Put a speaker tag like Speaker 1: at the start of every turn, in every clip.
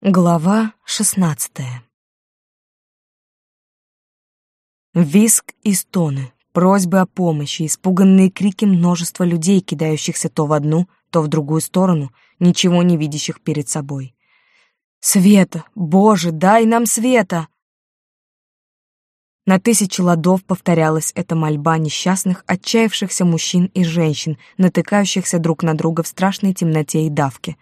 Speaker 1: Глава шестнадцатая Виск и стоны, просьбы о помощи, испуганные крики множества людей, кидающихся то в одну, то в другую сторону, ничего не видящих перед собой. «Света! Боже, дай нам света!» На тысячи ладов повторялась эта мольба несчастных, отчаявшихся мужчин и женщин, натыкающихся друг на друга в страшной темноте и давке.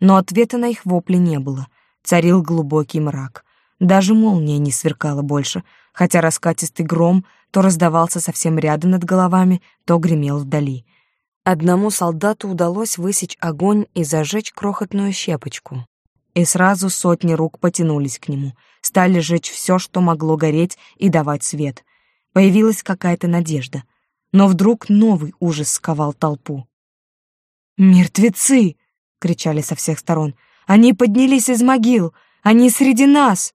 Speaker 1: Но ответа на их вопли не было — Царил глубокий мрак. Даже молния не сверкала больше, хотя раскатистый гром то раздавался совсем рядом над головами, то гремел вдали. Одному солдату удалось высечь огонь и зажечь крохотную щепочку. И сразу сотни рук потянулись к нему, стали жечь все, что могло гореть и давать свет. Появилась какая-то надежда. Но вдруг новый ужас сковал толпу. «Мертвецы!» — кричали со всех сторон — они поднялись из могил! Они среди нас!»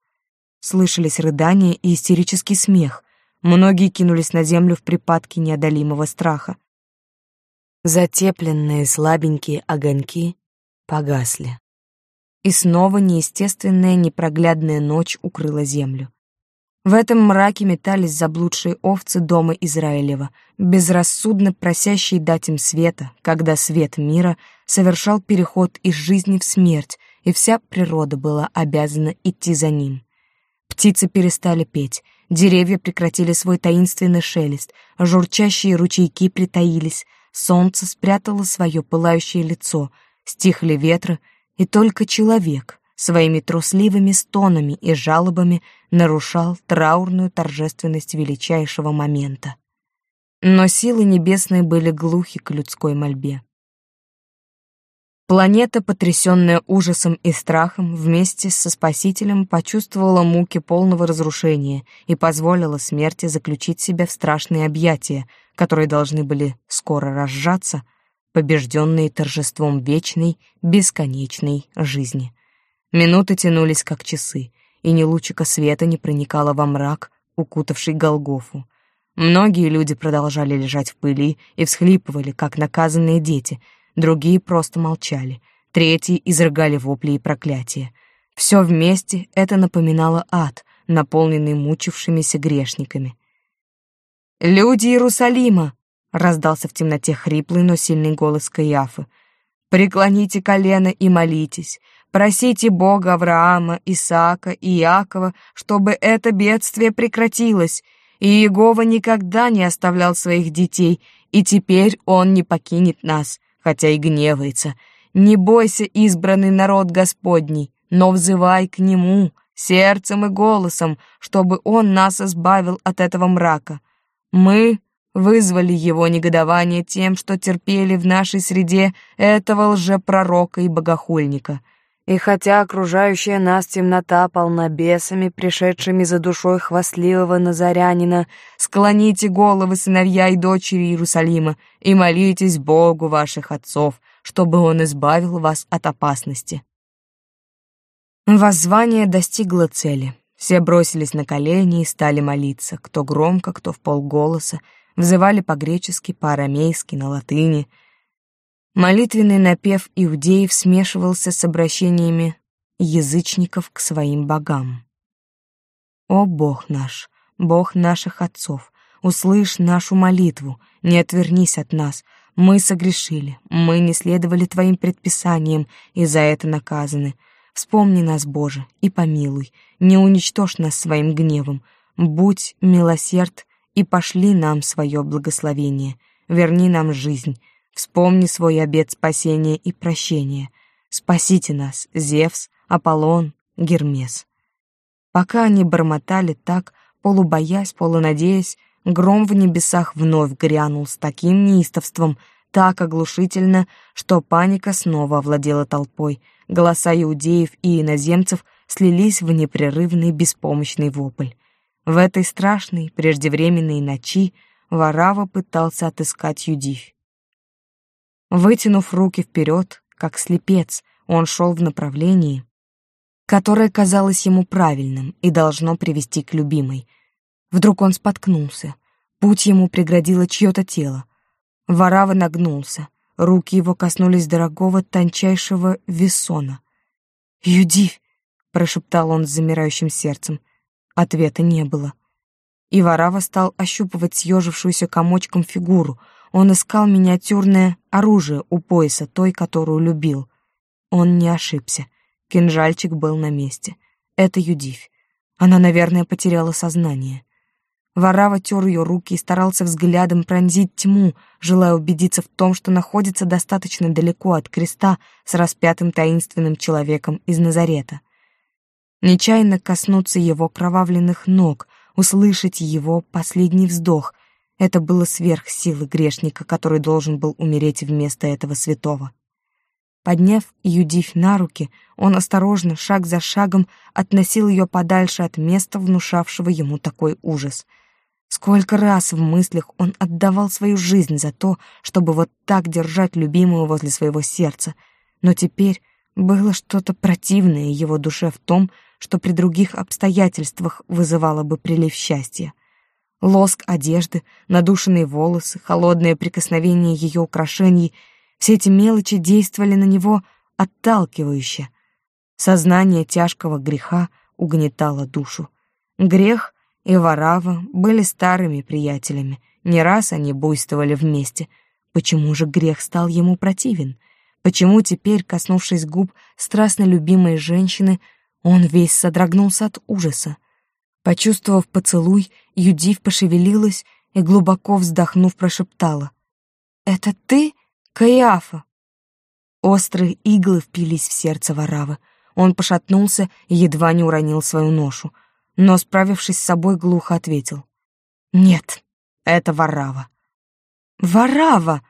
Speaker 1: Слышались рыдания и истерический смех. Многие кинулись на землю в припадке неодолимого страха. Затепленные слабенькие огоньки погасли. И снова неестественная непроглядная ночь укрыла землю. В этом мраке метались заблудшие овцы дома Израилева, безрассудно просящие дать им света, когда свет мира совершал переход из жизни в смерть, и вся природа была обязана идти за ним. Птицы перестали петь, деревья прекратили свой таинственный шелест, журчащие ручейки притаились, солнце спрятало свое пылающее лицо, стихли ветры, и только человек своими трусливыми стонами и жалобами нарушал траурную торжественность величайшего момента. Но силы небесные были глухи к людской мольбе. Планета, потрясенная ужасом и страхом, вместе со Спасителем почувствовала муки полного разрушения и позволила смерти заключить себя в страшные объятия, которые должны были скоро разжаться, побежденные торжеством вечной, бесконечной жизни. Минуты тянулись, как часы, и ни лучика света не проникало во мрак, укутавший Голгофу. Многие люди продолжали лежать в пыли и всхлипывали, как наказанные дети, другие просто молчали, третьи изрыгали вопли и проклятия. Все вместе это напоминало ад, наполненный мучившимися грешниками. «Люди Иерусалима!» — раздался в темноте хриплый, но сильный голос Каиафы. «Преклоните колено и молитесь. Просите Бога Авраама, Исаака и Иакова, чтобы это бедствие прекратилось, и Иегова никогда не оставлял своих детей, и теперь Он не покинет нас, хотя и гневается. Не бойся, избранный народ Господний, но взывай к Нему сердцем и голосом, чтобы Он нас избавил от этого мрака. Мы вызвали Его негодование тем, что терпели в нашей среде этого лжепророка и богохульника — и хотя окружающая нас темнота полна бесами, пришедшими за душой хвастливого назарянина, склоните головы сыновья и дочери Иерусалима и молитесь Богу ваших отцов, чтобы Он избавил вас от опасности. Воззвание достигло цели. Все бросились на колени и стали молиться, кто громко, кто в полголоса, взывали по-гречески, по-арамейски, на латыни — Молитвенный напев иудеев смешивался с обращениями язычников к своим богам. «О Бог наш, Бог наших отцов, услышь нашу молитву, не отвернись от нас, мы согрешили, мы не следовали Твоим предписаниям и за это наказаны. Вспомни нас, Боже, и помилуй, не уничтожь нас своим гневом, будь милосерд и пошли нам свое благословение, верни нам жизнь, Вспомни свой обет спасения и прощения. Спасите нас, Зевс, Аполлон, Гермес. Пока они бормотали так, полубоясь, полунадеясь, гром в небесах вновь грянул с таким неистовством, так оглушительно, что паника снова овладела толпой. Голоса иудеев и иноземцев слились в непрерывный беспомощный вопль. В этой страшной, преждевременной ночи Варава пытался отыскать Юдивь. Вытянув руки вперед, как слепец, он шел в направлении, которое казалось ему правильным и должно привести к любимой. Вдруг он споткнулся. Путь ему преградило чье-то тело. Варава нагнулся. Руки его коснулись дорогого тончайшего весона. «Юдивь! прошептал он с замирающим сердцем. Ответа не было. И Варава стал ощупывать съежившуюся комочком фигуру. Он искал миниатюрное оружие у пояса той, которую любил. Он не ошибся. Кинжальчик был на месте. Это Юдивь. Она, наверное, потеряла сознание. Варава тер ее руки и старался взглядом пронзить тьму, желая убедиться в том, что находится достаточно далеко от креста с распятым таинственным человеком из Назарета нечаянно коснуться его кровавленных ног, услышать его последний вздох. Это было сверх силы грешника, который должен был умереть вместо этого святого. Подняв Юдивь на руки, он осторожно, шаг за шагом, относил ее подальше от места, внушавшего ему такой ужас. Сколько раз в мыслях он отдавал свою жизнь за то, чтобы вот так держать любимую возле своего сердца, но теперь было что-то противное его душе в том, что при других обстоятельствах вызывало бы прилив счастья. Лоск одежды, надушенные волосы, холодное прикосновение ее украшений — все эти мелочи действовали на него отталкивающе. Сознание тяжкого греха угнетало душу. Грех и Варава были старыми приятелями, не раз они буйствовали вместе. Почему же грех стал ему противен? Почему теперь, коснувшись губ страстно любимой женщины, он весь содрогнулся от ужаса. Почувствовав поцелуй, Юдив пошевелилась и, глубоко вздохнув, прошептала. «Это ты, Каиафа?» Острые иглы впились в сердце Варавы. Он пошатнулся и едва не уронил свою ношу, но, справившись с собой, глухо ответил. «Нет, это Варава». «Варава!»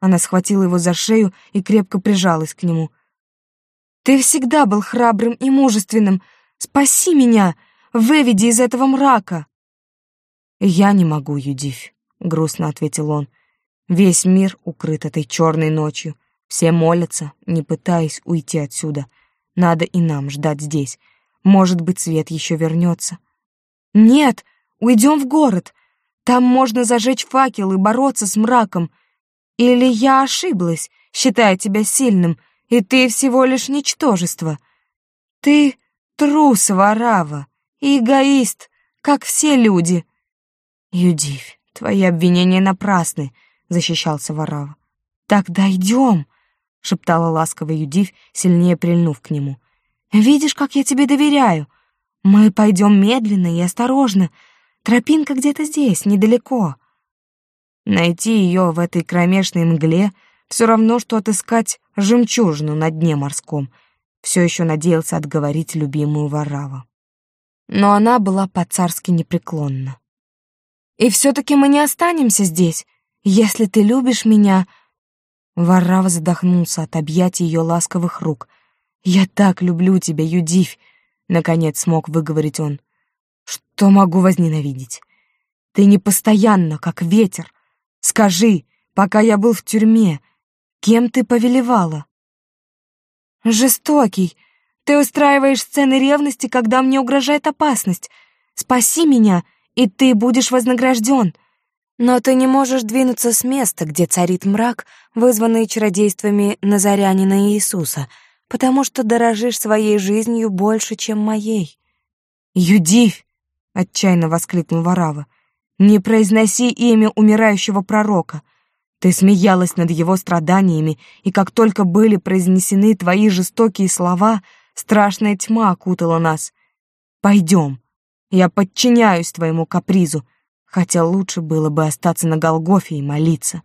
Speaker 1: Она схватила его за шею и крепко прижалась к нему — ты всегда был храбрым и мужественным. Спаси меня, выведи из этого мрака. Я не могу, Юдивь, грустно ответил он. Весь мир укрыт этой черной ночью. Все молятся, не пытаясь уйти отсюда. Надо и нам ждать здесь. Может быть, свет еще вернется. Нет, уйдем в город. Там можно зажечь факел и бороться с мраком. Или я ошиблась, считая тебя сильным — и ты всего лишь ничтожество. Ты трус, Варава, и эгоист, как все люди. Юдивь, твои обвинения напрасны, защищался Варава. Тогда идем, шептала ласково Юдивь, сильнее прильнув к нему. Видишь, как я тебе доверяю. Мы пойдем медленно и осторожно. Тропинка где-то здесь, недалеко. Найти ее в этой кромешной мгле все равно, что отыскать жемчужину на дне морском. Все еще надеялся отговорить любимую Варава. Но она была по-царски непреклонна. «И все-таки мы не останемся здесь. Если ты любишь меня...» Варава задохнулся от объятий ее ласковых рук. «Я так люблю тебя, Юдивь!» Наконец смог выговорить он. «Что могу возненавидеть? Ты не постоянно, как ветер. Скажи, пока я был в тюрьме, Кем ты повелевала? Жестокий. Ты устраиваешь сцены ревности, когда мне угрожает опасность. Спаси меня, и ты будешь вознагражден. Но ты не можешь двинуться с места, где царит мрак, вызванный чародействами Назарянина Иисуса, потому что дорожишь своей жизнью больше, чем моей. «Юдивь!» — отчаянно воскликнул Варава. «Не произноси имя умирающего пророка. Ты смеялась над его страданиями, и как только были произнесены твои жестокие слова, страшная тьма окутала нас. Пойдем. Я подчиняюсь твоему капризу, хотя лучше было бы остаться на Голгофе и молиться.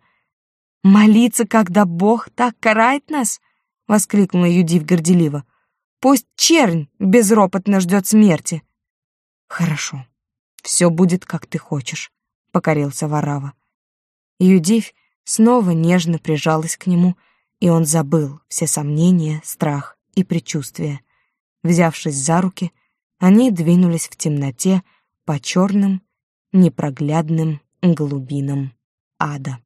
Speaker 1: «Молиться, когда Бог так карает нас?» — воскликнула Юдив горделиво. «Пусть чернь безропотно ждет смерти». «Хорошо, все будет, как ты хочешь», — покорился Варава. Юдивь снова нежно прижалась к нему, и он забыл все сомнения, страх и предчувствия. Взявшись за руки, они двинулись в темноте по черным, непроглядным глубинам ада.